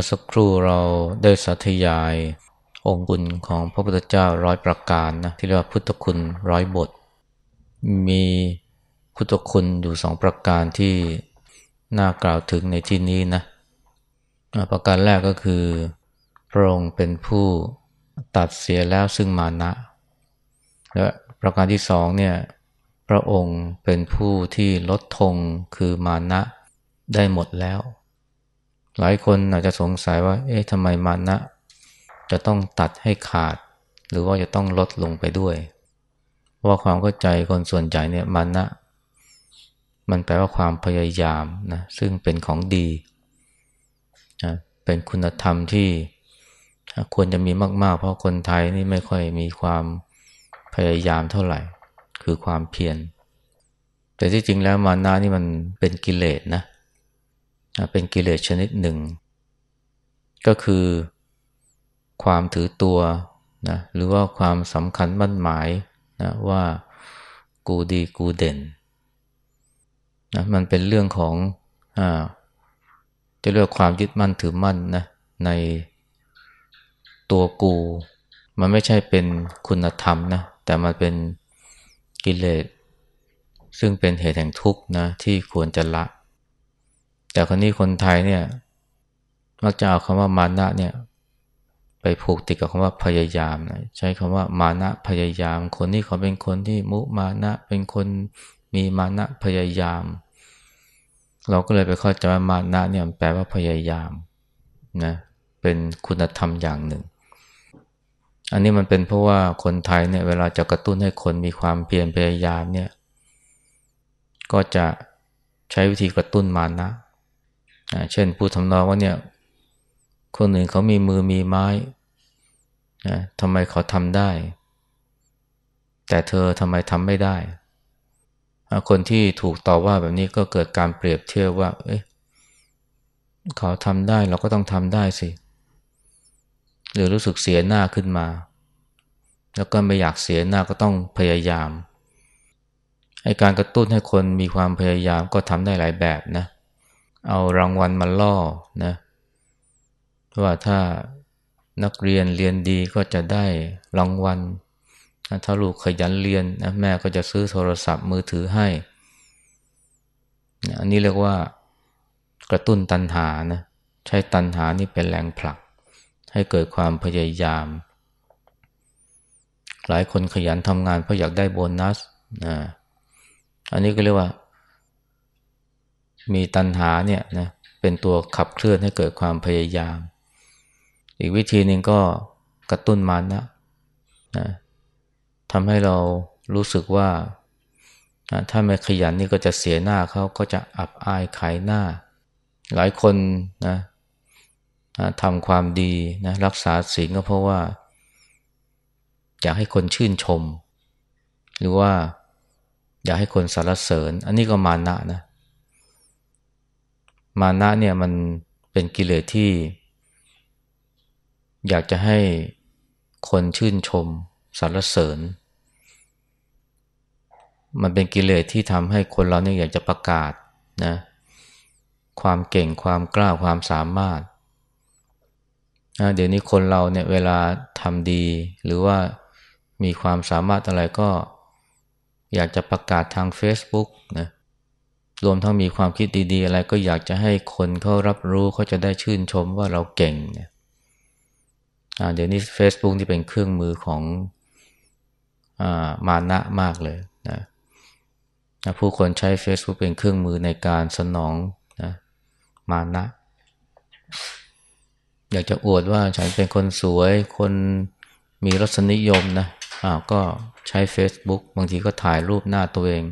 มื่อสักครู่เราได้สาธยาย องค์คุณของพระพุทธเจ้าร้อยประการนะที่เรียกว่าพุทธคุณร้อยบท มีพุทธคุณอยู่สองประการที่น่ากล่าวถึงในที่นี้นะประการแรกก็คือ พระองค์เป็นผู้ตัดเสียแล้วซึ่งมานะและประการที่สองเนี่ยพระองค์เป็นผู้ที่ลดทงคือมานะได้หมดแล้ว หลายคนอาจจะสงสัยว่า เอ๊ะทำไมมานะ จะต้องตัดให้ขาด หรือว่าจะต้องลดลงไปด้วย เพราะว่าความเข้าใจคนส่วนใหญ่เนี่ยมานะ มันแปลว่าความพยายามนะซึ่งเป็นของดีนะเป็นคุณธรรมที่ควรจะมีมาก ๆ เพราะคนไทยนี่ไม่ค่อยมีความพยายามเท่าไหร่ คือความเพียรแต่ที่จริงแล้วมานะนี่มันเป็นกิเลสนะ เป็นกิเลสชนิดหนึ่ง ก็คือความถือตัวนะหรือว่าความสำคัญมั่นหมายนะว่ากูดีกูเด่นนะมันเป็นเรื่องของอ่าจะเรียกความยึดมั่นถือมั่นนะในตัวกู มันไม่ใช่เป็นคุณธรรมนะแต่มันเป็นกิเลสซึ่งเป็นเหตุแห่งทุกข์นะที่ควรจะละ แต่คนนี้คนไทยเนี่ยมักจะเอาคำว่ามานะเนี่ยไปผูกติดกับคำว่าพยายามนะใช้คำว่ามานะพยายาม คนนี้เขาเป็นคนที่มุมานะ เป็นคนมีมานะพยายาม เราก็เลยไปเข้าใจว่ามานะเนี่ยแปลว่าพยายามนะเป็นคุณธรรมอย่างหนึ่ง อันนี้มันเป็นเพราะว่าคนไทยเนี่ยเวลาจะกระตุ้นให้คนมีความเพียรพยายามเนี่ยก็จะใช้วิธีกระตุ้นมานะ เช่นพูดทำนองว่าเนี่ย คนอื่นเขามีมือมีไม้นะทำไมเขาทำได้ แต่เธอทำไมทำไม่ได้ คนที่ถูกต่อว่าแบบนี้ก็เกิดการเปรียบเทียบว่า เอ๊ะเขาทำได้เราก็ต้องทำได้สิ หรือรู้สึกเสียหน้าขึ้นมา แล้วก็ไม่อยากเสียหน้าก็ต้องพยายามไอการกระตุ้นให้คนมีความพยายามก็ทำได้หลายแบบนะเเอารางวัลมาล่อนะว่าถ้านักเรียนเรียนดีก็จะได้รางวัล ถ้าลูกขยันเรียนนะแม่ก็จะซื้อโทรศัพท์มือถือให้ อันนี้เรียกว่ากระตุ้นตันหานะใช้ตันหานี่เป็นแรงผลัก ให้เกิดความพยายาม หลายคนขยันทำงานเพราะอยากได้โบนัสนะอันนี้ก็เรียกว่า มีตันหาเนี่ยนะเป็นตัวขับเคลื่อนให้เกิดความพยายาม อีกวิธีหนึ่งก็กระตุ้นมันนะนะทำให้เรารู้สึกว่าถ้าไม่ขยันนี่ก็จะเสียหน้าเขาก็จะอับอายขายหน้า หลายคนนะทำความดีนะรักษาศีลก็เพราะว่า อยากให้คนชื่นชม หรือว่า อยากให้คนสรรเสริญ อันนี้ก็มานะนะ มานะเนี่ยมันเป็นกิเลสที่ อยากจะให้คนชื่นชมสรรเสริญ มันเป็นกิเลสที่ทำให้คนเราเนี่ยอยากจะประกาศนะความเก่งความกล้าความสามารถนะเดี๋ยวนี้คนเราเนี่ยเวลาทำดี หรือว่ามีความสามารถอะไรก็ อยากจะประกาศทาง Facebook นะ รวมทั้งมีความคิดดีๆ อะไรก็อยากจะให้คนเขารับรู้เขาจะได้ชื่นชมว่าเราเก่งเนี่ยเดี๋ยวนี้ Facebook ที่เป็นเครื่องมือของอมานะมากเลยนะผู้คนใช้ Facebook เป็นเครื่องมือในการสนองนะมานะ อยากจะอวดว่าฉันเป็นคนสวย คนมีรสนิยมนะอ้าวก็ใช้ Facebook บางทีก็ถ่ายรูปหน้าตัวเอง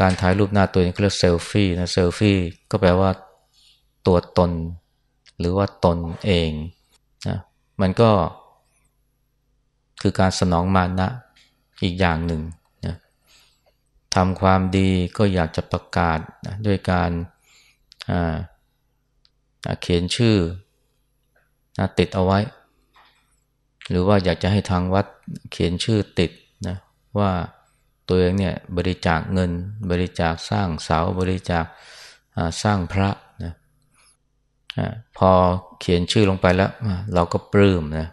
การถ่ายรูปหน้าตัวเองเรียกเซลฟี่นะเซลฟี่ก็แปลว่าตัวตน หรือว่าตนเองนะมันก็คือการสนองมานะอีกอย่างหนึ่งนะทำความดีก็อยากจะประกาศนะด้วยการเขียนชื่อนะติดเอาไว้ หรือว่าอยากจะให้ทางวัดเขียนชื่อติดนะว่า ตัวเองเนี่ยบริจาคเงิน บริจาคสร้างเสาบริจาคสร้างพระนะพอเขียนชื่อลงไปแล้ว เราก็ปลื้มนะ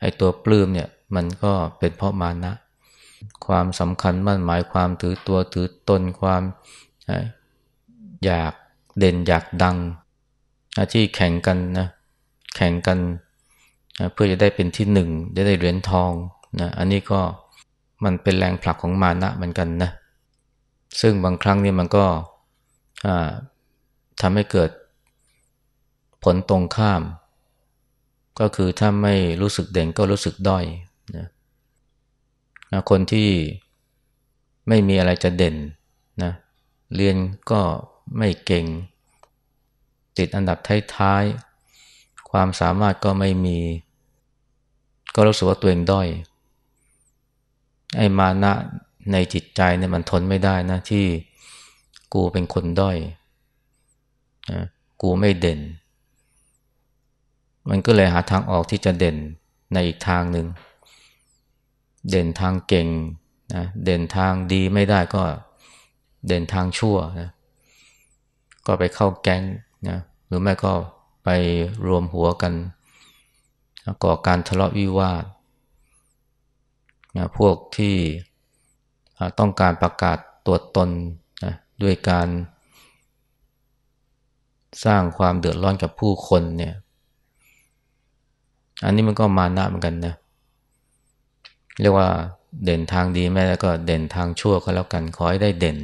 ไอ้ตัวปลื้มเนี่ยมันก็เป็นเพราะมานะ ความสำคัญมั่นหมายความถือตัวถือตนความอยากเด่นอยากดังที่แข่งกันนะแข่งกันเพื่อจะได้เป็นที่หนึ่งจะได้เหรียญทองนะอันนี้ก็ มันเป็นแรงผลักของมานะเหมือนกันนะ ซึ่งบางครั้งนี่มันก็ทำให้เกิดผลตรงข้าม ก็คือถ้าไม่รู้สึกเด่นก็รู้สึกด้อยนะคนที่ไม่มีอะไรจะเด่นนะเรียนก็ไม่เก่ง ติดอันดับท้ายๆ ความสามารถก็ไม่มี ก็รู้สึกว่าตัวเองด้อย ไอ้มานะในจิตใจเนี่ยมันทนไม่ได้นะ ที่กูเป็นคนด้อยนะกูไม่เด่น มันก็เลยหาทางออกที่จะเด่นในอีกทางหนึ่ง เด่นทางเก่งนะเด่นทางดีไม่ได้ก็เด่นทางชั่วนะก็ไปเข้าแก๊งนะหรือไม่ก็ไปรวมหัวกันก่อการทะเลาะวิวาท นะพวกที่ต้องการประกาศตัวตนนะด้วยการ สร้างความเดือดร้อนกับผู้คนเนี่ย อันนี้มันก็มานะเหมือนกันนะ เรียกว่าเด่นทางดีแม้แล้วก็เด่นทางชั่วก็แล้วกัน ขอให้ได้เด่น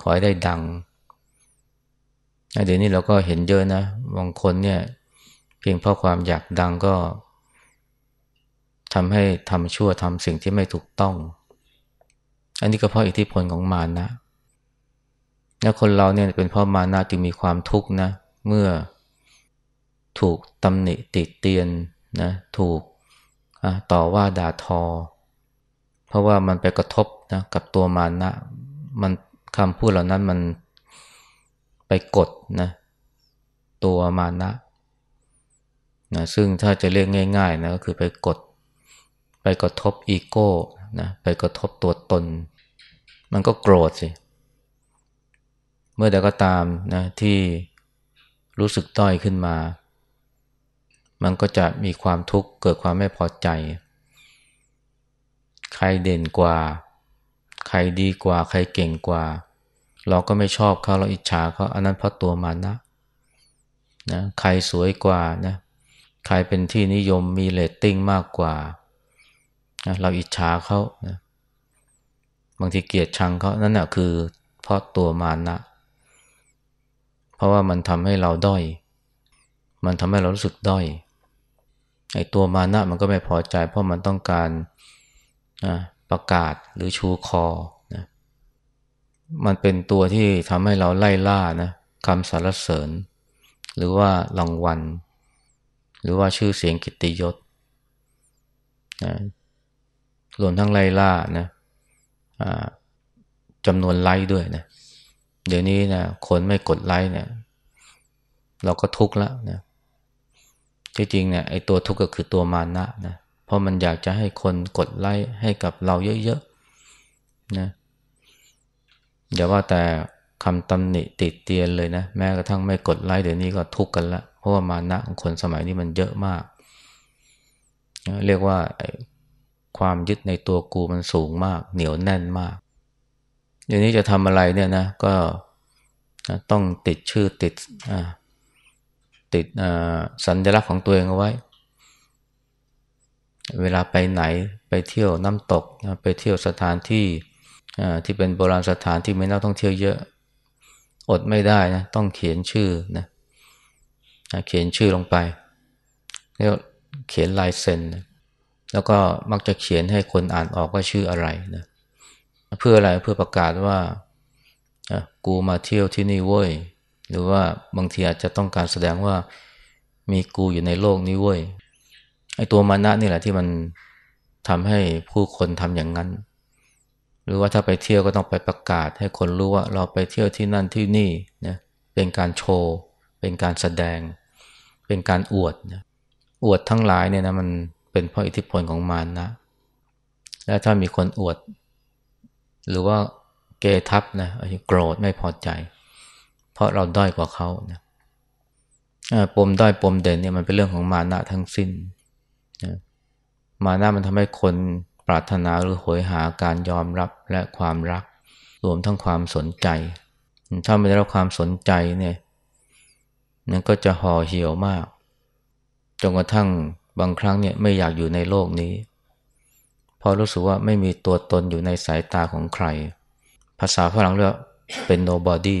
ขอให้ได้ดังเดี๋ยวนี้เราก็เห็นเยอะนะ บางคนเนี่ย เพียงเพราะความอยากดังก็ ทำให้ทำชั่วทำสิ่งที่ไม่ถูกต้อง อันนี้ก็เพราะอิทธิพลของมานะแล้วคนเราเนี่ยเป็นเพราะมานะจึงมีความทุกข์นะ เมื่อถูกตำหนิติเตียนนะถูกต่อว่าด่าทอ เพราะว่ามันไปกระทบนะกับตัวมานะ มันคำพูดเหล่านั้นมันไปกดนะตัวมานะนะซึ่งถ้าจะเรียกง่ายๆนะก็คือไปกด ไปกระทบอีโก้นะไปกระทบตัวตน มันก็โกรธสิ เมื่อใดก็ตามนะที่รู้สึกต้อยขึ้นมา มันก็จะมีความทุกข์เกิดความไม่พอใจ ใครเด่นกว่า ใครดีกว่า ใครเก่งกว่า เราก็ไม่ชอบเขาเราอิจฉาเขาอันนั้นเพราะตัวมันนะนะ ใครสวยกว่านะ ใครเป็นที่นิยมมีเลตติ้งมากกว่า นะเราอิจฉาเขานะบางทีเกลียดชังเขานั่นแหะคือเพราะตัวมานะ เพราะว่ามันทำให้เราด้อย มันทำให้เรารู้สึกด้อยไอ้ตัวมานะมันก็ไม่พอใจ เพราะมันต้องการนะประกาศหรือชูคอนะมันเป็นตัวที่ทำให้เราไล่ล่านะคำสรรเสริญ หรือว่ารางวัล หรือว่าชื่อเสียงกิตติยศนะ รวมทั้งไล่ล่านะจำนวนไลค์ด้วยนะ เดี๋ยวนี้นะคนไม่กดไลค์เนี่ยเราก็ทุกข์แล้วนะจริงๆเนี่ยไอ้ตัวทุกข์ก็คือตัวมานะนะเพราะมันอยากจะให้คนกดไลค์ให้กับเราเยอะๆนะอย่าว่าแต่คำตำหนิติดเตียนเลยนะ แม้กระทั่งไม่กดไลค์เดี๋ยวนี้ก็ทุกข์กันละเพราะว่ามานะของคนสมัยนี้มันเยอะมาก เรียกว่า ความยึดในตัวกูมันสูงมาก เหนียวแน่นมากเดี๋ยวนี้จะทำอะไรเนี่ยนะ ก็ต้องติดชื่อติดติดสัญลักษณ์ของตัวเองเอาไว้ เวลาไปไหนไปเที่ยวน้ำตกไปเที่ยวสถานที่ที่เป็นโบราณสถานที่ไม่นักท่องเที่ยวเยอะ อดไม่ได้นะต้องเขียนชื่อนะเขียนชื่อลงไปแล้วเขียนลายเซ็น แล้วก็มักจะเขียนให้คนอ่านออกว่าชื่ออะไรนะเพื่ออะไรเพื่อประกาศว่ากูมาเที่ยวที่นี่เว้ยหรือว่าบางทีอาจจะต้องการแสดงว่ามีกูอยู่ในโลกนี้เว้ยไอตัวมานะนี่แหละที่มันทำให้ผู้คนทำอย่างนั้น หรือว่าถ้าไปเที่ยวก็ต้องไปประกาศให้คนรู้ว่าเราไปเที่ยวที่นั่นที่นี่นะเป็นการโชว์ เป็นการแสดง เป็นการอวดนะอวดทั้งหลายเนี่ยนะมัน เป็นเพราะอิทธิพลของมารนะ และถ้ามีคนอวด หรือว่าเกทับนะโกรธไม่พอใจ เพราะเราด้อยกว่าเขานะปมด้อยปมเด่นเนี่ยมันเป็นเรื่องของมานะทั้งสิ้นนะมานะมันทำให้คนปรารถนาหรือหยหาการยอมรับและความรัก รวมทั้งความสนใจ ถ้าไม่ได้รับความสนใจเนี่ยนั่นก็จะห่อเหี่ยวมากจนกระทั่ง บางครั้งเนี่ยไม่อยากอยู่ในโลกนี้ เพราะรู้สึกว่าไม่มีตัวตนอยู่ในสายตาของใคร ภาษาฝรั่งเรียกเป็น nobody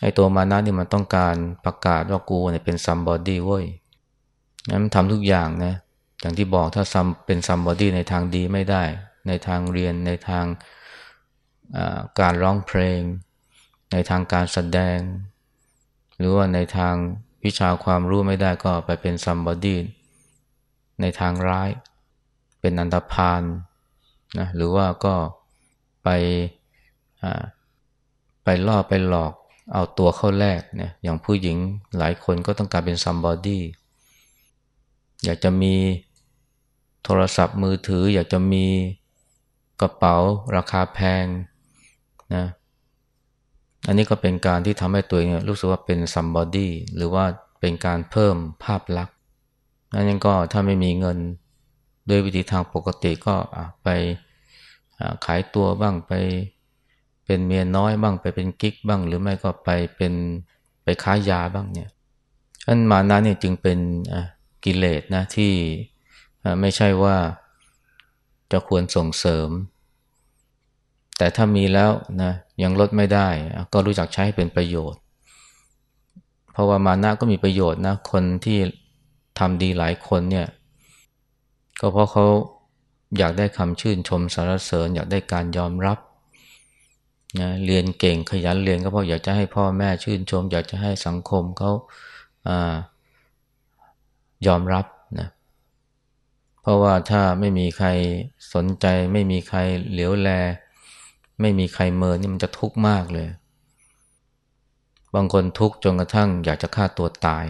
ไอ้ตัวมานะนี่มันต้องการประกาศว่ากูเนี่ยเป็น somebody เว้ยงั้นทำทุกอย่างนะ อย่างที่บอกถ้าซัมเป็น somebody ในทางดีไม่ได้ ในทางเรียนในทางการร้องเพลง ในทางการแสดง หรือว่าในทาง วิชาความรู้ไม่ได้ก็ไปเป็น somebody ในทางร้าย เป็นอันตพาลนะหรือว่าก็ไปไปล่อไปหลอกเอาตัวเข้าแลกเนี่ยอย่างผู้หญิงหลายคนก็ต้องการเป็น somebody อยากจะมีโทรศัพท์มือถือ อยากจะมีกระเป๋าราคาแพงนะ อันนี้ก็เป็นการที่ทำให้ตัวเองรู้สึกว่าเป็น somebody หรือว่าเป็นการเพิ่มภาพลักษณ์นั่นก็ถ้าไม่มีเงินด้วยวิธีทางปกติก็ไปขายตัวบ้างไปเป็นเมียน้อยบ้างไปเป็นกิ๊กบ้าง หรือไม่ก็ไปเป็นไปค้ายาบ้างเนี่ยอันมานะเนี่ยจึงเป็นกิเลสนะที่ไม่ใช่ว่าจะควรส่งเสริม แต่ถ้ามีแล้วนะยังลดไม่ได้ ก็รู้จักใช้ให้เป็นประโยชน์ เพราะว่ามานะก็มีประโยชน์นะคนที่ทำดีหลายคนเนี่ย ก็เพราะเขาอยากได้คำชื่นชมสรรเสริญ อยากได้การยอมรับนะเรียนเก่งขยันเรียนก็เพราะอยากจะให้พ่อแม่ชื่นชม อยากจะให้สังคมเขายอมรับนะเพราะว่าถ้าไม่มีใครสนใจ ไม่มีใครเหลียวแล ไม่มีใครเมินนี่มันจะทุกข์มากเลย บางคนทุกข์จนกระทั่งอยากจะฆ่าตัวตาย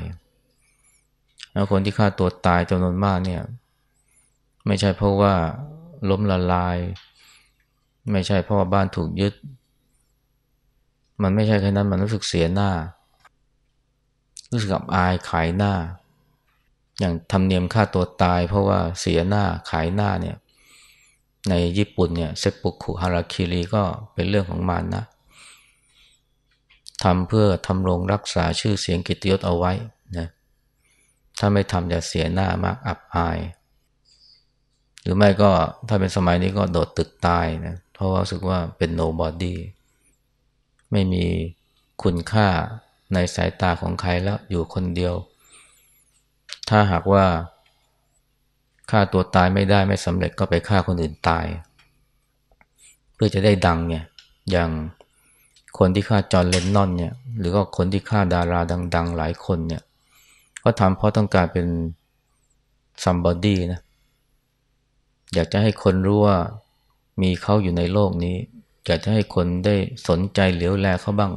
แล้วคนที่ฆ่าตัวตายจำนวนมากเนี่ย ไม่ใช่เพราะว่าล้มละลาย ไม่ใช่เพราะว่าบ้านถูกยึด มันไม่ใช่แค่นั้นมันรู้สึกเสียหน้า รู้สึกอับอายขายหน้า อย่างทำเนียมฆ่าตัวตาย เพราะว่าเสียหน้าขายหน้าเนี่ย ในญี่ปุ่นเนี่ยเซปุคุฮาราคิริก็เป็นเรื่องของมันนะทำเพื่อทำรงรักษาชื่อเสียงกิตยศเอาไว้นะถ้าไม่ทำจะเสียหน้ามากอับอาย หรือไม่ก็ถ้าเป็นสมัยนี้ก็โดดตึกตายนะเพราะว่ารู้สึกว่าเป็น nobody ไม่มีคุณค่าในสายตาของใครแล้วอยู่คนเดียว ถ้าหากว่า ฆ่าตัวตายไม่ได้ไม่สำเร็จก็ไปฆ่าคนอื่นตาย เพื่อจะได้ดังเนี่ยอย่างคนที่ฆ่าจอร์เลนนอนเนี่ยหรือก็คนที่ฆ่าดาราดัง ๆ หลายคนเนี่ยก็ทำเพราะต้องการเป็น somebody นะอยากจะให้คนรู้ว่ามีเขาอยู่ในโลกนี้ อยากจะให้คนได้สนใจเหลียวแลเขาบ้าง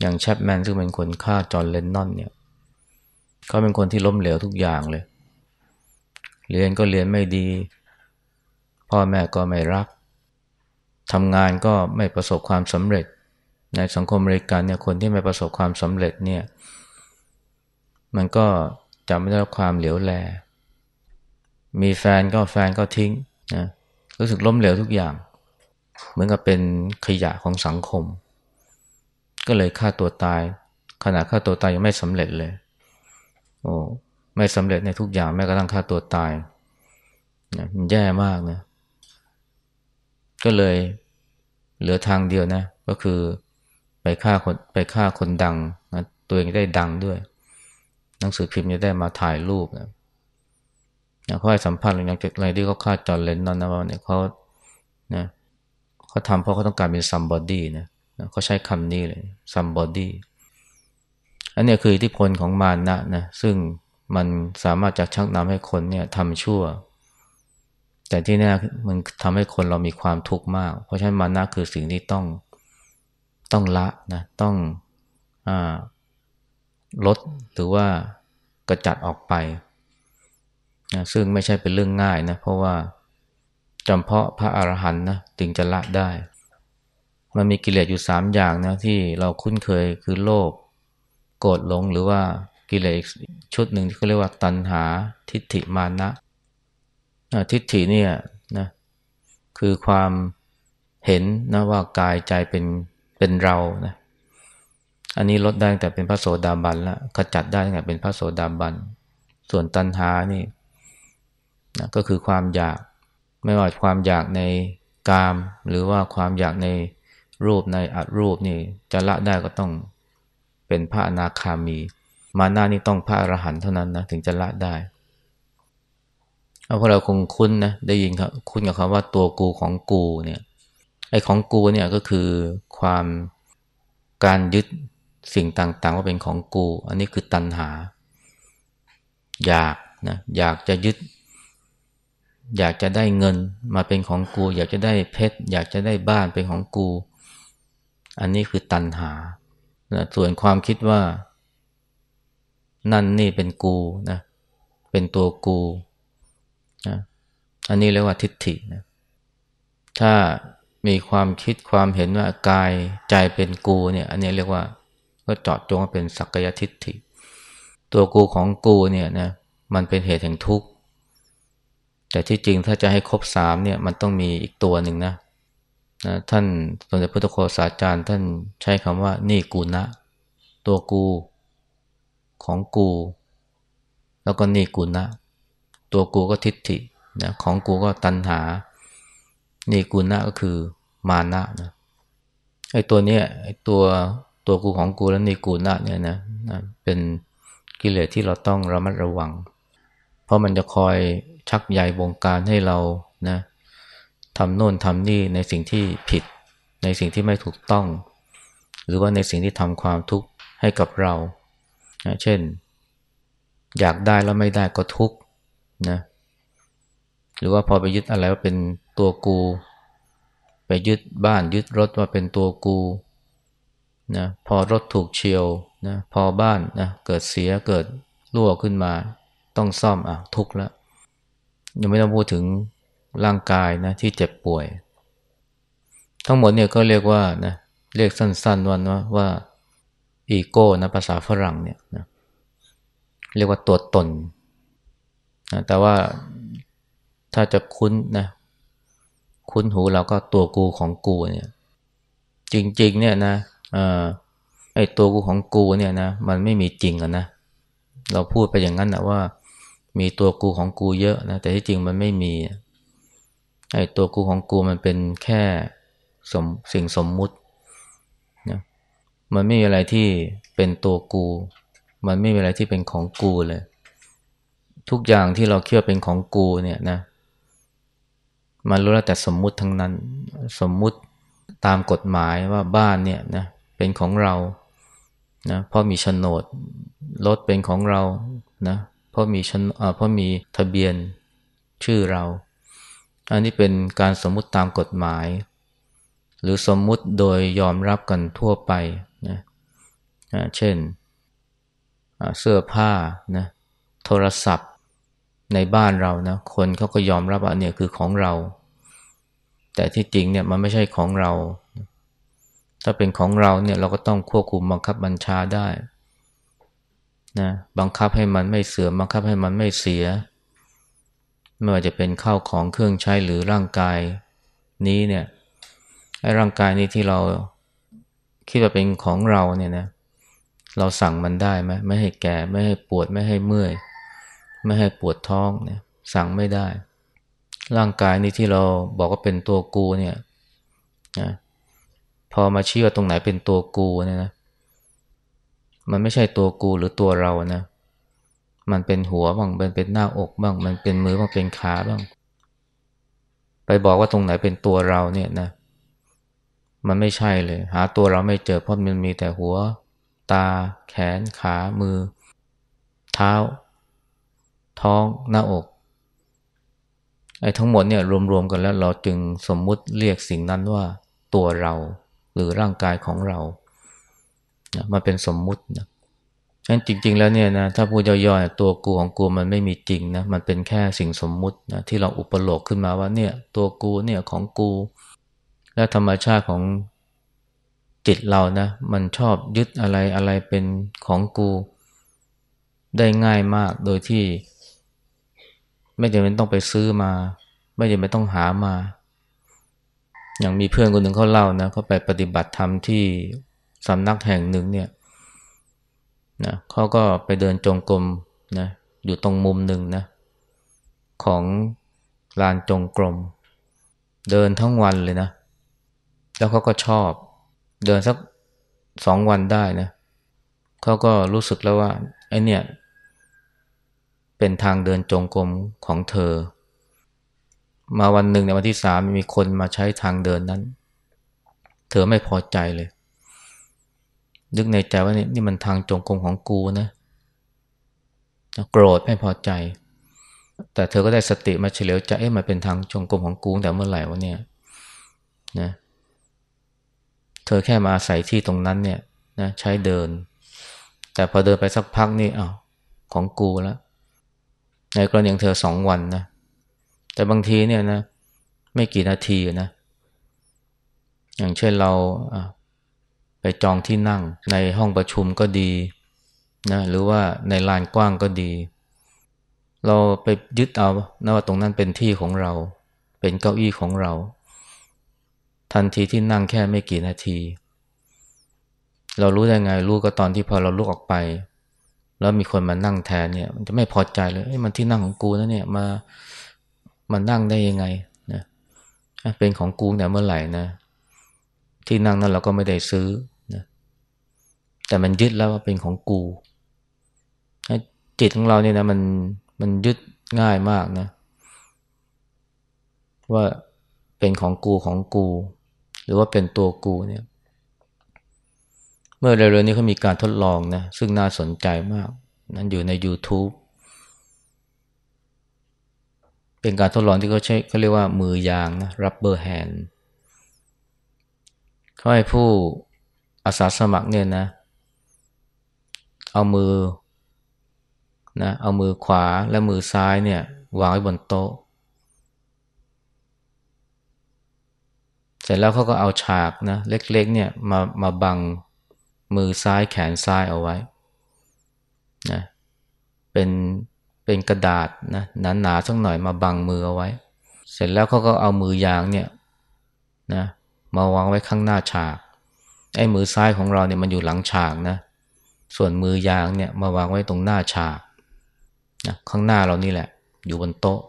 อย่างแชปแมนซึ่งเป็นคนฆ่าจอห์น เลนนอนเนี่ยเขาเป็นคนที่ล้มเหลวทุกอย่างเลย เรียนก็เรียนไม่ดี พ่อแม่ก็ไม่รักทำงานก็ไม่ประสบความสำเร็จ ในสังคมอเมริกันเนี่ยคนที่ไม่ประสบความสำเร็จเนี่ยมันก็จะไม่ได้รับความเหลียวแล มีแฟนก็แฟนก็ทิ้งนะรู้สึกล้มเหลวทุกอย่าง เหมือนกับเป็นขยะของสังคม ก็เลยฆ่าตัวตาย ขณะฆ่าตัวตายยังไม่สำเร็จเลย โอ้ ไม่สำเร็จในทุกอย่างแม้กระทั่งฆ่าตัวตายนะมันแย่มากนะ ก็เลยเหลือทางเดียวนะ ก็คือไปฆ่าคนไปฆ่าคนดังนะตัวเองได้ดังด้วย หนังสือพิมพ์จะได้มาถ่ายรูปนะเขาให้สัมภาษณ์อย่างอะไรที่เขาฆ่าจอร์เลนนอนนะว่าเนี่ยเขานะเขาทำเพราะเขาต้องการเป็น somebody นะเขาใช้คำนี้เลย somebody อันนี้คืออิทธิพลของมานะนะซึ่ง มันสามารถจะชักนำให้คนเนี่ยทำชั่ว แต่ที่แน่มันทำให้คนเรามีความทุกข์มาก เพราะฉะนั้นมานะคือสิ่งที่ต้องต้องละนะต้องอลดหรือว่ากระจัดออกไปนะซึ่งไม่ใช่เป็นเรื่องง่ายนะเพราะว่าจำเพาะพระอรหันต์นะถึงจะละได้ มันมีกิเลสอยู่สามอย่างนะที่เราคุ้นเคยคือโลภโกรธหลงหรือว่า กิเลสชุดหนึ่งที่เขาเรียกว่าตัณหาทิฏฐิมานะทิฏฐิเนี่ยนะคือความเห็นนะว่ากายใจเป็นเป็นเรานะอันนี้ลดได้แต่เป็นพระโสดาบันแล้วขจัดได้ตั้งแต่เป็นพระโสดาบัน ส่วนตัณหานี่นะก็คือความอยากไม่ว่าความอยากในกาม หรือว่าความอยากในรูปในอัดรูปนี่จะละได้ก็ต้องเป็นพระอนาคามี มาหน้านี่ต้องพระอรหันต์เท่านั้นนะถึงจะละได้เอาพวกเราคงคุ้นนะได้ยินครับคุ้นกับคำว่าตัวกูของกูเนี่ยไอ้ของกูเนี่ยก็คือความการยึดสิ่งต่างๆ ว่าเป็นของกู อันนี้คือตัณหา อยากนะอยากจะยึด อยากจะได้เงินมาเป็นของกู อยากจะได้เพชรอยากจะได้บ้านเป็นของกู อันนี้คือตัณหานะส่วนความคิดว่า นั่นนี่เป็นกูนะ เป็นตัวกูนะอันนี้เรียกว่าทิฏฐินะถ้ามีความคิดความเห็นว่ากายใจเป็นกูเนี่ย อันนี้เรียกว่าก็เจาะจงว่าเป็นสักยทิฏฐิ ตัวกูของกูเนี่ยนะมันเป็นเหตุแห่งทุกข์ แต่ที่จริงถ้าจะให้ครบสามเนี่ยมันต้องมีอีกตัวหนึ่งนะนะท่านสมเด็จพระพุทธโฆษาจารย์ ท่านใช้คำว่านี่กูนะ ตัวกู ของกู แล้วก็นี่กูนะ ตัวกูก็ทิฏฐินะของกูก็ตัณหา นี่กูนะก็คือมานะนะไอ้ตัวเนี้ยไอ้ตัวตัวกูของกูแล้วนี่กูนะเนี่ยนะเป็นกิเลสที่เราต้องระมัดระวัง เพราะมันจะคอยชักใยบงการให้เรานะทำโน่นทำนี่ในสิ่งที่ผิด ในสิ่งที่ไม่ถูกต้อง หรือว่าในสิ่งที่ทำความทุกข์ให้กับเรา เช่น อยากได้แล้วไม่ได้ก็ทุกข์นะหรือว่าพอไปยึดอะไรว่าเป็นตัวกู ไปยึดบ้านยึดรถว่าเป็นตัวกูนะพอรถถูกเฉียวนะพอบ้านนะเกิดเสียเกิดรั่วขึ้นมา ต้องซ่อมอะทุกข์แล้วยังไม่ต้องพูดถึงร่างกายนะที่เจ็บป่วย ทั้งหมดเนี่ยก็เรียกว่านะเรียกสั้นๆวันว่าว่า อีโก้นะภาษาฝรั่งเนี่ยนะเรียกว่าตัวตนนะแต่ว่าถ้าจะคุ้นนะคุ้นหูเราก็ตัวกูของกูเนี่ยจริง ๆ เนี่ยนะไอ้ตัวกูของกูเนี่ยนะมันไม่มีจริงอะนะเราพูดไปอย่างนั้นนะว่า มีตัวกูของกูเยอะนะแต่ที่จริงมันไม่มีไอ้ตัวกูของกูมันเป็นแค่สมสิ่งสมมุติ มันไม่มีอะไรที่เป็นตัวกู มันไม่มีอะไรที่เป็นของกูเลย ทุกอย่างที่เราเคิดว่าเป็นของกูเนี่ยนะ มันรู้แล้วแต่สมมุติทั้งนั้น สมมุติตามกฎหมายว่าบ้านเนี่ยนะเป็นของเรา นะเพราะมีโฉนด รถเป็นของเรา นะเพราะมีชนเพราะมีทะเบียนชื่อเรา อันนี้เป็นการสมมุติตามกฎหมาย หรือสมมุติโดยยอมรับกันทั่วไป เช่นเสื้อผ้านะโทรศัพท์ในบ้านเรานะคนเขาก็ยอมรับว่าเนี่ยคือของเรา แต่ที่จริงเนี่ยมันไม่ใช่ของเรา ถ้าเป็นของเราเนี่ยเราก็ต้องควบคุมบังคับบัญชาได้นะบังคับให้มันไม่เสื่อมบังคับให้มันไม่เสีย ไม่ว่าจะเป็นข้าวของเครื่องใช้หรือร่างกายนี้เนี่ยไอ้ร่างกายนี้ที่เราคิดว่าเป็นของเราเนี่ยนะเเราสั่งมันได้ไหมไม่ให้แก่ ไม่ให้ปวดไม่ให้เมื่อย ไม่ให้ปวดท้องเนี่ยสั่งไม่ได้ ร่างกายนี้ที่เราบอกว่าเป็นตัวกูเนี่ยนะพอมาชี้ว่าตรงไหนเป็นตัวกูเนี่ยนะมันไม่ใช่ตัวกูหรือตัวเรานะมันเป็นหัวบ้างมันเป็นหน้าอกบ้าง มันเป็นมือบ้างเป็นขาบ้าง ไปบอกว่าตรงไหนเป็นตัวเราเนี่ยนะ มันไม่ใช่เลย หาตัวเราไม่เจอเพราะมันมีแต่หัว ตา แขน ขา มือ เท้า ท้อง หน้าอก ไอ้ทั้งหมดเนี่ยรวมๆกันแล้วเราจึงสมมุติเรียกสิ่งนั้นว่าตัวเราหรือร่างกายของเรานะมันเป็นสมมุตินะฉะนั้นจริง ๆ แล้วเนี่ยนะถ้าพูดย่อๆตัวกูของกูมันไม่มีจริงนะมันเป็นแค่สิ่งสมมุตินะที่เราอุปโลกขึ้นมาว่าเนี่ยตัวกูเนี่ยของกู และธรรมชาติของ จิตเรานะ มันชอบยึดอะไรอะไรเป็นของกู ได้ง่ายมากโดยที่ ไม่จำเป็นต้องไปซื้อมา ไม่จำเป็นต้องหามา อย่างมีเพื่อนคนหนึ่งเขาเล่านะเขาไปปฏิบัติธรรมที่สำนักแห่งหนึ่งเนี่ยนะเขาก็ไปเดินจงกรมนะอยู่ตรงมุมหนึ่งนะของลานจงกรม เดินทั้งวันเลยนะ แล้วเขาก็ชอบ เดินสักสองวันได้นะเขาก็รู้สึกแล้วว่าไอเนี่ย เป็นทางเดินจงกรมของเธอ มาวันหนึ่งในวันที่สามมีคนมาใช้ทางเดินนั้น เธอไม่พอใจเลย นึกในใจว่านี่นี่มันทางจงกรมของกูนะโกรธไม่พอใจ แต่เธอก็ได้สติมาเฉลียวใจเอ๊ะมันเป็นทางจงกรมของกูแต่เมื่อไหร่วะเนี่ยนะ เธอแค่มาอาศัยที่ตรงนั้นเนี่ยนะใช้เดิน แต่พอเดินไปสักพักนี่อ้าวของกูแล้วในกรณีของเธอสองวันนะแต่บางทีเนี่ยนะ ไม่กี่นาทีนะ อย่างเช่นเราไปจองที่นั่งในห้องประชุมก็ดีนะหรือว่าในลานกว้างก็ดี เราไปยึดเอานะว่าตรงนั้นเป็นที่ของเรา เป็นเก้าอี้ของเรา ทันทีที่นั่งแค่ไม่กี่นาที เรารู้ได้ไงรู้ก็ตอนที่พอเราลุกออกไป แล้วมีคนมานั่งแทนเนี่ย มันจะไม่พอใจเลยมันที่นั่งของกูนะเนี่ยมามานั่งได้ยังไงนะเป็นของกูแต่เมื่อไหร่นะ ที่นั่งนั้นเราก็ไม่ได้ซื้อนะแต่มันยึดแล้วว่าเป็นของกูจิตของเราเนี่ยนะมันมันยึดง่ายมากนะ ว่าเป็นของกูของกู รือว่าเป็นตัวกูเนี่ยเมื่อเร็วๆนี้เขามีการทดลองนะซึ่งน่าสนใจมาก นั้นอยู่ใน YouTube เป็นการทดลองที่เขาใช้เขาเรียกว่ามือยางนะ rubber hand เขาให้ผู้อาสาสมัครเนี่ยนะ เอามือนะเอามือขวาและมือซ้ายเนี่ย วางไว้บนโต๊ะ เส ร็จแล้วเขาก็เอาฉากนะเล็กๆเนี่ยมามาบังมือซ้ายแขนซ้ายเอาไว้นะเป็นเป็นกระดาษนะหนาๆสักหน่อยมาบังมือเอาไว้ เสร็จแล้วเขาก็เอามือยางเนี่ยนะมาวางไว้ข้างหน้าฉากไอ้มือซ้ายของเราเนี่ยมันอยู่หลังฉากนะส่วนมือยางเนี่ยมาวางไว้ตรงหน้าฉากนะข้างหน้าเรานี่แหละ อยู่บนโต๊ะ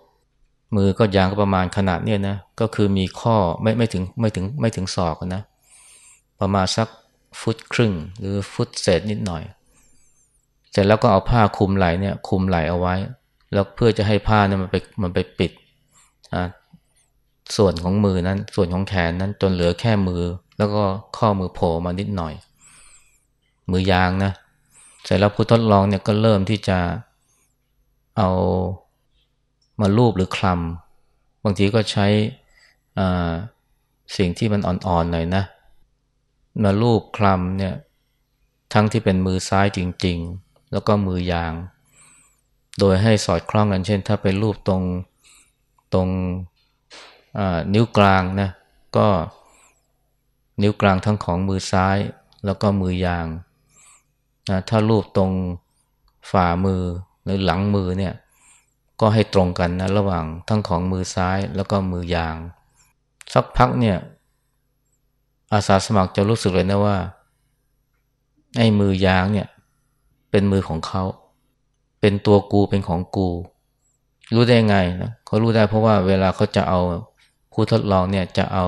มือก็ยางก็ประมาณขนาดเนี้ยนะ ก็คือมีข้อไม่ไม่ถึงไม่ถึงไม่ถึงศอกนะ ประมาณสักฟุตครึ่ง หรือฟุตเศษนิดหน่อย เสร็จแล้วก็เอาผ้าคลุมไหล่เนี่ยคลุมไหล่เอาไว้ แล้วเพื่อจะให้ผ้าเนี่ยมันไปมันไปปิดอ่าส่วนของมือนั้น ส่วนของแขนนั้นจนเหลือแค่มือ แล้วก็ข้อมือโผล่มานิดหน่อย มือยางนะเสร็จแล้วผู้ทดลองเนี่ยก็เริ่มที่จะเอา มาลูบหรือคลำบางทีก็ใช้สิ่งที่มันอ่อนๆหน่อยนะ มาลูบคลำเนี่ยทั้งที่เป็นมือซ้ายจริง ๆ แล้วก็มือยาง โดยให้สอดคล้องกันเช่น ถ้าไปรูปตรงตรงนิ้วกลางนะก็นิ้วกลางทั้งของมือซ้ายแล้วก็มือยางนะถ้ารูปตรงฝ่ามือหรือหลังมือเนี่ย ก็ให้ตรงกันนะระหว่างทั้งของมือซ้ายแล้วก็มือยาง สักพักเนี่ย อาสาสมัครจะรู้สึกเลยนะว่าไอ้มือยางเนี่ย เป็นมือของเขา เป็นตัวกูเป็นของกู รู้ได้ไงนะเขารู้ได้เพราะว่าเวลาเขาจะเอาผู้ทดลองเนี่ยจะเอา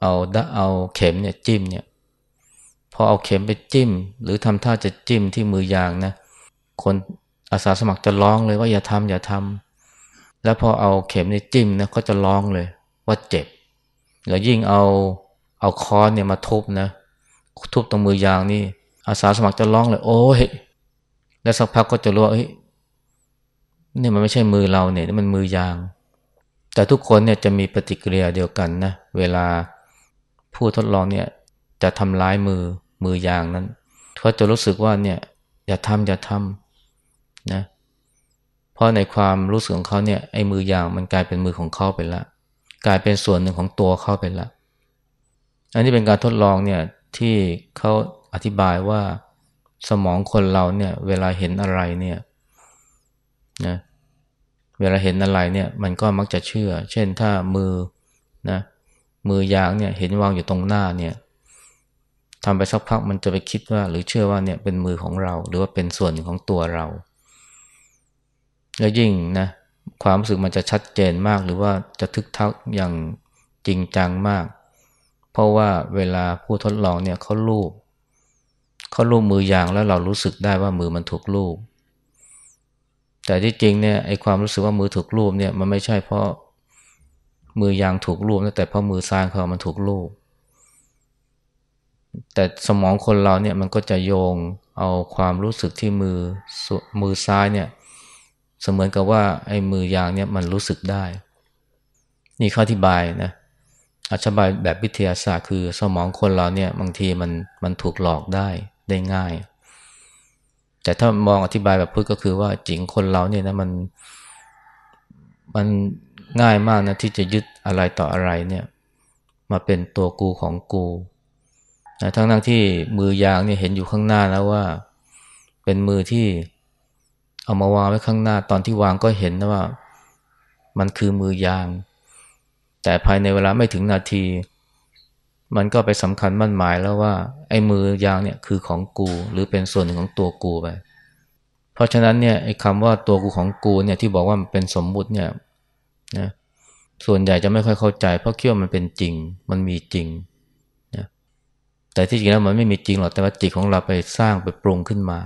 เอาดเอาเข็มเนี่ยจิ้มเนี่ยพอเอาเข็มไปจิ้ม หรือทำท่าจะจิ้มที่มือยางนะ คน อาสาสมัครจะร้องเลยว่าอย่าทำอย่าทำแล้วพอเอาเข็มในจิ้มนะก็จะร้องเลยว่าเจ็บแล้วยิ่งเอาเอาค้อนเนี่ยมาทุบนะทุบตรงมือยางนี่ อาสาสมัครจะร้องเลย โอ้ยแล้วสักพักก็จะรู้ว่าเฮ้ยนี่มันไม่ใช่มือเราเนี่ยนี่มันมือยาง แต่ทุกคนเนี่ยจะมีปฏิกิริยาเดียวกันนะเวลาผู้ทดลองเนี่ยจะทำร้ายมือมือยางนั้นเขาจะรู้สึกว่าเนี่ยอย่าทำอย่าทำ นะเพราะในความรู้สึกของเขาเนี่ยไอ้มือยางมันกลายเป็นมือของเขาไปละ กลายเป็นส่วนหนึ่งของตัวเขาไปละ อันนี้เป็นการทดลองเนี่ยที่เขาอธิบายว่าสมองคนเราเนี่ย เวลาเห็นอะไรเนี่ยนะเวลาเห็นอะไรเนี่ยมันก็มักจะเชื่อ เช่นถ้ามือนะมือยางเนี่ยเห็นวางอยู่ตรงหน้าเนี่ยทำไปสักพักมันจะไปคิดว่า หรือเชื่อว่าเนี่ยเป็นมือของเรา หรือว่าเป็นส่วนหนึ่งของตัวเรา แล้วยิ่งนะความรู้สึกมันจะชัดเจนมากหรือว่าจะทึกทักอย่างจริงจังมาก เพราะว่าเวลาผู้ทดลองเนี่ยเขาลูบเขาลูบมือยางแล้วเรารู้สึกได้ว่ามือมันถูกลูบแต่ที่จริงเนี่ยไอความรู้สึกว่ามือถูกลูบเนี่ยมันไม่ใช่เพราะมือยางถูกลูบนะแต่เพราะมือซ้ายเขามันถูกลูบแต่สมองคนเราเนี่ยมันก็จะโยงเอาความรู้สึกที่มือมือซ้ายเนี่ย เสมือนกับว่าไอ้มือยางเนี่ยมันรู้สึกได้ นี่ข้ออธิบายนะอธิบายแบบวิทยาศาสตร์คือสมองคนเราเนี่ยบางทีมันมันถูกหลอกได้ได้ง่าย แต่ถ้ามองอธิบายแบบพุทธก็คือว่าจริงคนเราเนี่ยนะมันมันง่ายมากนะที่จะยึดอะไรต่ออะไรเนี่ย มาเป็นตัวกูของกูนะทั้งทั้งที่มือยางเนี่ยเห็นอยู่ข้างหน้าแล้วว่า เป็นมือที่ เอามาวางไว้ข้างหน้าตอนที่วางก็เห็นนะว่า มันคือมือยาง แต่ภายในเวลาไม่ถึงนาที มันก็ไปสำคัญมั่นหมายแล้วว่า ไอ้มือยางเนี่ยคือของกู หรือเป็นส่วนหนึ่งของตัวกูไปเพราะฉะนั้นเนี่ยไอ้คำว่าตัวกูของกูเนี่ยที่บอกว่ามันเป็นสมมุติเนี่ยนะส่วนใหญ่จะไม่ค่อยเข้าใจ เพราะคิดว่ามันเป็นจริง มันมีจริงนะแต่ที่จริงแล้วมันไม่มีจริงหรอกแต่ว่าจิตของเราไปสร้างไปปรุงขึ้นมา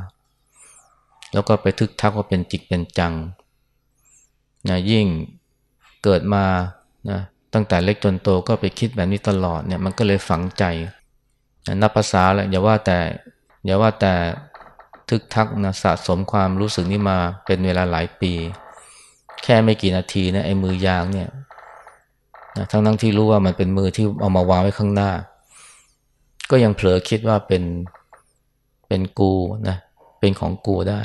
แล้วก็ไปทึกทักว่าเป็นจิตเป็นจังนะยิ่งเกิดมานะตั้งแต่เล็กจนโตก็ไปคิดแบบนี้ตลอดเนี่ยมันก็เลยฝังใจนะนับภาษาแหละอย่าว่าแต่อย่าว่าแต่ทึกทักนะสะสมความรู้สึกนี้มาเป็นเวลาหลายปี แค่ไม่กี่นาทีนะไอ้มือยางเนี่ยนะทั้งทั้งที่รู้ว่ามันเป็นมือที่เอามาวางไว้ข้างหน้า ก็ยังเผลอคิดว่าเป็นเป็นกูนะ เป็นของกูได้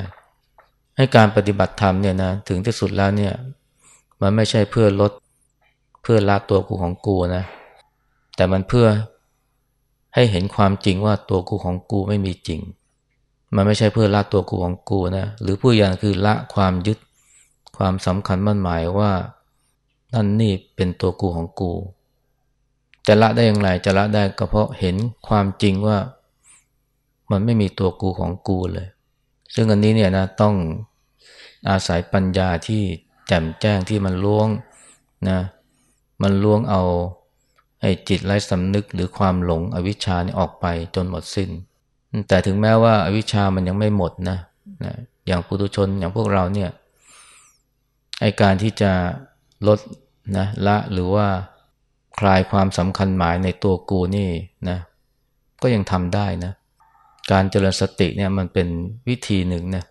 ให้การปฏิบัติธรรมเนี่ยนะถึงที่สุดแล้วเนี่ย มันไม่ใช่เพื่อลดเพื่อละตัวกูของกูนะ แต่มันเพื่อให้เห็นความจริงว่าตัวกูของกูไม่มีจริง มันไม่ใช่เพื่อละตัวกูของกูนะหรือผู้อย่างคือละความยึดความสำคัญมั่นหมายว่านั่นนี่เป็นตัวกูของกู จะละได้อย่างไรจะละได้ก็เพราะเห็นความจริงว่า มันไม่มีตัวกูของกูเลย ซึ่งอันนี้เนี่ยนะต้องอาศัยปัญญาที่แจ่มแจ้งที่มันล้วงนะมันล้วงเอาไอ้จิตไร้สำนึกหรือความหลงอวิชชานี่ออกไปจนหมดสิน้น แต่ถึงแม้ว่าอาวิชชามันยังไม่หมดนะนะอย่างปุถุชนอย่างพวกเราเนี่ยไอการที่จะลดนะละหรือว่าคลายความสำคัญหมายในตัวกูนี่นะก็ยังทำได้นะ การเจริญสติเนี่ยมันเป็นวิธีหนึ่งนะ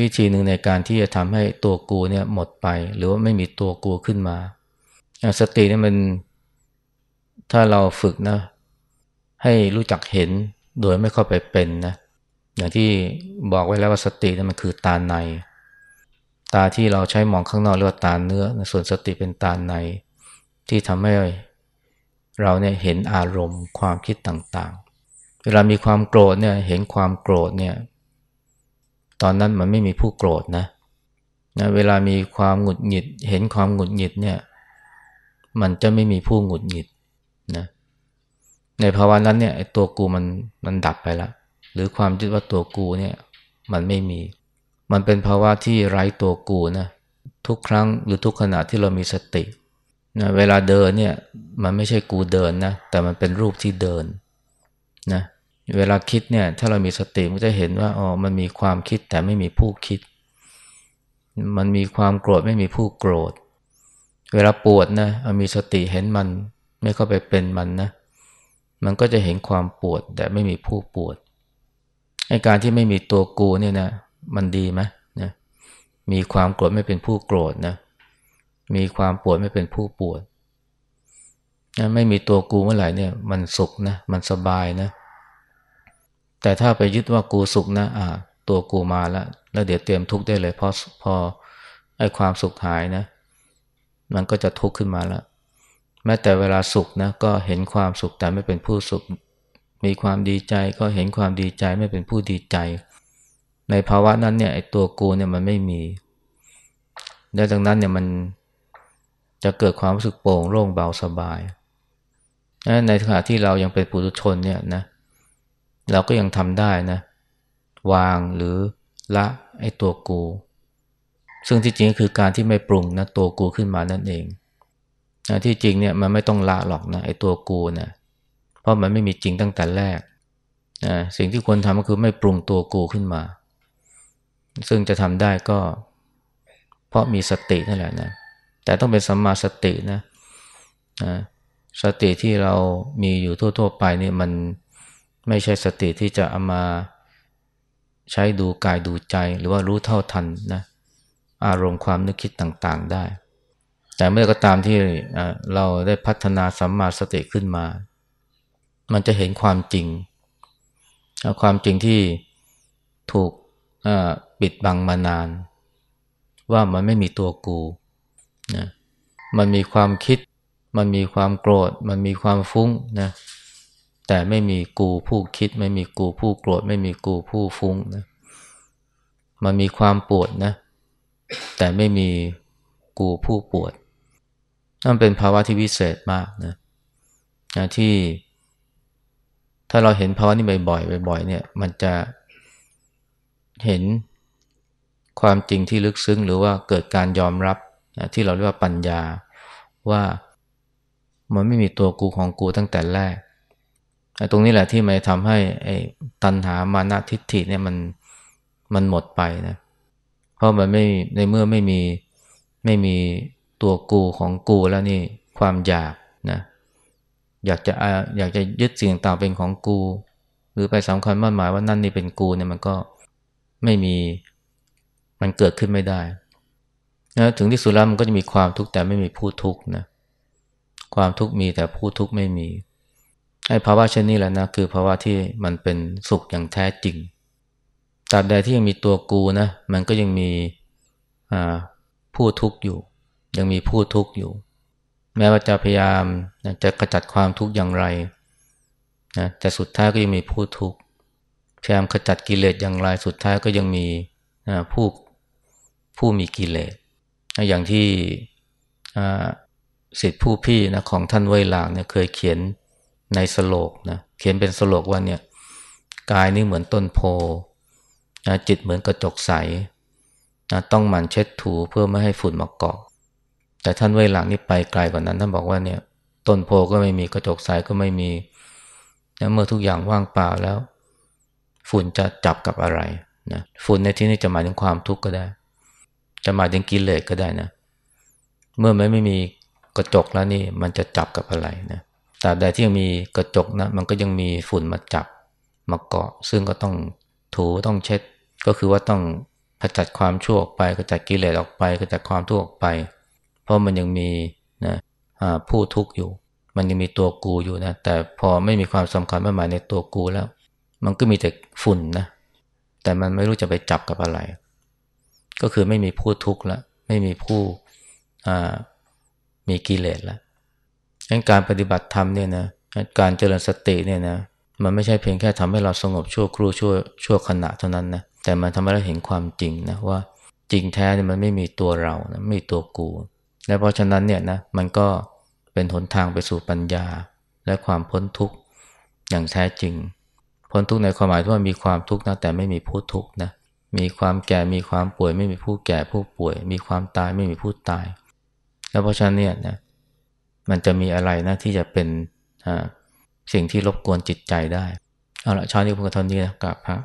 วิธีหนึ่งในการที่จะทำให้ตัวกูเนี่ยหมดไป หรือว่าไม่มีตัวกูขึ้นมา สติเนี่ยมันถ้าเราฝึกนะ ให้รู้จักเห็นโดยไม่เข้าไปเป็นนะอย่างที่บอกไว้แล้วว่าสติเนี่ยมันคือตาใน ตาที่เราใช้มองข้างนอกเรียกว่าตาเนื้อ ส่วนสติเป็นตาใน ที่ทำให้เราเนี่ยเห็นอารมณ์ความคิดต่าง เวลามีความโกรธเนี่ยเห็นความโกรธเนี่ยตอนนั้นมันไม่มีผู้โกรธนะนะเวลามีความหงุดหงิด เห็นความหงุดหงิดเนี่ยมันจะไม่มีผู้หงุดหงิดนะในภาวะนั้นเนี่ยตัวกูมันมันดับไปละหรือความยึดว่าตัวกูเนี่ยมันไม่มี มันเป็นภาวะที่ไร้ตัวกูนะทุกครั้งหรือทุกขณะที่เรามีสตินะเวลาเดินเนี่ยมันไม่ใช่กูเดินนะแต่มันเป็นรูปที่เดินนะ เวลาคิดเนี่ย ถ้าเรามีสติมันจะเห็นว่าอ๋อมันมีความคิดแต่ไม่มีผู้คิด มันมีความโกรธไม่มีผู้โกรธ เวลาปวดนะมีสติเห็นมัน ไม่เข้าไปเป็นมันนะ มันก็จะเห็นความปวดแต่ไม่มีผู้ปวดไอการที่ไม่มีตัวกูเนี่ยนะ มันดีไหมนะมีความโกรธไม่เป็นผู้โกรธนะมีความปวดไม่เป็นผู้ปวดนะไม่มีตัวกูเมื่อไหร่เนี่ย มันสุขนะมันสบายนะ แต่ถ้าไปยึดว่ากูสุขนะอ่าตัวกูมาแล้ว แล้วเดี๋ยวเตรียมทุกข์ได้เลยพอพอไอ้ความสุขหายนะ มันก็จะทุกข์ขึ้นมาแล้ว แม้แต่เวลาสุขนะก็เห็นความสุขแต่ไม่เป็นผู้สุข มีความดีใจก็เห็นความดีใจไม่เป็นผู้ดีใจ ในภาวะนั้นเนี่ยไอ้ตัวกูเนี่ยมันไม่มีและดังนั้นเนี่ยมันจะเกิดความรู้สึกโปร่งโล่งเบาสบาย ในขณะที่เรายังเป็นปุถุชนเนี่ยนะ เราก็ยังทำได้นะ วางหรือละไอ้ตัวกู ซึ่งที่จริงก็คือการที่ไม่ปรุงนะตัวกูขึ้นมานั่นเองที่จริงเนี่ยมันไม่ต้องละหรอกนะไอ้ตัวกูนะเพราะมันไม่มีจริงตั้งแต่แรกนะสิ่งที่ควรทำก็คือไม่ปรุงตัวกูขึ้นมา ซึ่งจะทำได้ก็ เพราะมีสตินั่นแหละนะแต่ต้องเป็นสัมมาสตินะนะสติที่เรามีอยู่ทั่ว ๆ ไปเนี่ยมัน ไม่ใช่สติที่จะเอามาใช้ดูกายดูใจ หรือว่ารู้เท่าทันนะอารมณ์ความนึกคิดต่างๆได้ แต่เมื่อก็ตามที่เราได้พัฒนาสัมมาสติขึ้นมา มันจะเห็นความจริง ความจริงที่ถูกปิดบังมานาน ว่ามันไม่มีตัวกูนะมันมีความคิด มันมีความโกรธ มันมีความฟุ้งนะ แต่ไม่มีกูผู้คิด ไม่มีกูผู้โกรธ ไม่มีกูผู้ฟุ้งนะมันมีความปวดนะ แต่ไม่มีกูผู้ปวดนั่นเป็นภาวะที่วิเศษมากนะนะที่ ถ้าเราเห็นภาวะนี้บ่อยๆบ่อยๆเนี่ย มันจะเห็นความจริงที่ลึกซึ้ง หรือว่าเกิดการยอมรับนะที่เราเรียกว่าปัญญาว่ามันไม่มีตัวกูของกูตั้งแต่แรก ตรงนี้แหละที่มันทำให้ไอ้ตัณหามานะทิฏฐิเนี่ยมันมันหมดไปนะ เพราะมันไม่ในเมื่อไม่มีไม่มีตัวกูของกูแล้วนี่ความอยากนะอยากจะอยากจะยึดสิ่งต่างเป็นของกู หรือไปสำคัญมั่นหมายว่านั่นนี่เป็นกูเนี่ยมันก็ไม่มีมันเกิดขึ้นไม่ได้นะถึงที่สุดแล้วมันก็จะมีความทุกข์แต่ไม่มีผู้ทุกข์นะความทุกข์มีแต่ผู้ทุกข์ไม่มี ไอ้ภาวะเช่นนี้แหละนะคือภาวะที่มันเป็นสุขอย่างแท้จริงตราบใดที่ยังมีตัวกูนะ มันก็ยังมีผู้ทุกข์อยู่ ยังมีผู้ทุกข์อยู่ แม้ว่าจะพยายามจะกระจัดความทุกข์อย่างไรนะแต่สุดท้ายก็ยังมีผู้ทุกข์พยายามขจัดกิเลสอย่างไร สุดท้ายก็ยังมีผู้ผู้มีกิเลสอย่างที่สิทธิผู้พี่นะของท่านไวหลางเนี่ยเคยเขียน ในสโลกนะเขียนเป็นสโลกว่าเนี่ยกายนี่เหมือนต้นโพนะจิตเหมือนกระจกใสนะต้องหมั่นเช็ดถูเพื่อไม่ให้ฝุ่นมาเกาะแต่ท่านไวหลังนี่ไปไกลกว่านั้นท่านบอกว่าเนี่ยต้นโพก็ไม่มีกระจกใสก็ไม่มีนะเมื่อทุกอย่างว่างเปล่าแล้ว ฝุ่นจะจับกับอะไรนะฝุ่นในที่นี้จะหมายถึงความทุกข์ก็ได้ จะหมายถึงกิเลสก็ได้นะ เมื่อไม่ไม่มีกระจกแล้วนี่มันจะจับกับอะไรนะ ตราบใดที่ยังมีกระจกนะมันก็ยังมีฝุ่นมาจับมาเกาะ ซึ่งก็ต้องถูต้องเช็ด ก็คือว่าต้องขจัดความชั่วออกไปขจัดกิเลสออกไปขจัดความทุกข์ออกไป เพราะมันยังมีนะผู้ทุกข์อยู่ มันยังมีตัวกูอยู่นะแต่พอไม่มีความสำคัญมากมายในตัวกูแล้ว มันก็มีแต่ฝุ่นนะแต่มันไม่รู้จะไปจับกับอะไร ก็คือไม่มีผู้ทุกข์แล้วไม่มีผู้มีกิเลสแล้ว การปฏิบัติธรรมเนี่ยนะการเจริญสติเนี่ยนะมันไม่ใช่เพียงแค่ทำให้เราสงบชั่วครู่ชั่วชั่วขณะเท่านั้นนะแต่มันทำให้เราเห็นความจริงนะว่าจริงแท้เนี่ยมันไม่มีตัวเรานะไม่มีตัวกู และเพราะฉะนั้นเนี่ยนะมันก็เป็นหนทางไปสู่ปัญญา และความพ้นทุกข์อย่างแท้จริง พ้นทุกข์ในความหมายที่ว่ามีความทุกข์นะแต่ไม่มีผู้ทุกข์นะมีความแก่มีความป่วย ไม่มีผู้แก่ผู้ป่วย มีความตายไม่มีผู้ตาย แล้วเพราะฉะนั้นเนี่ยนะ มันจะมีอะไรนะที่จะเป็นสิ่งที่รบกวนจิตใจได้ เอาละชานี้พูดเท่านี้นะกับพระ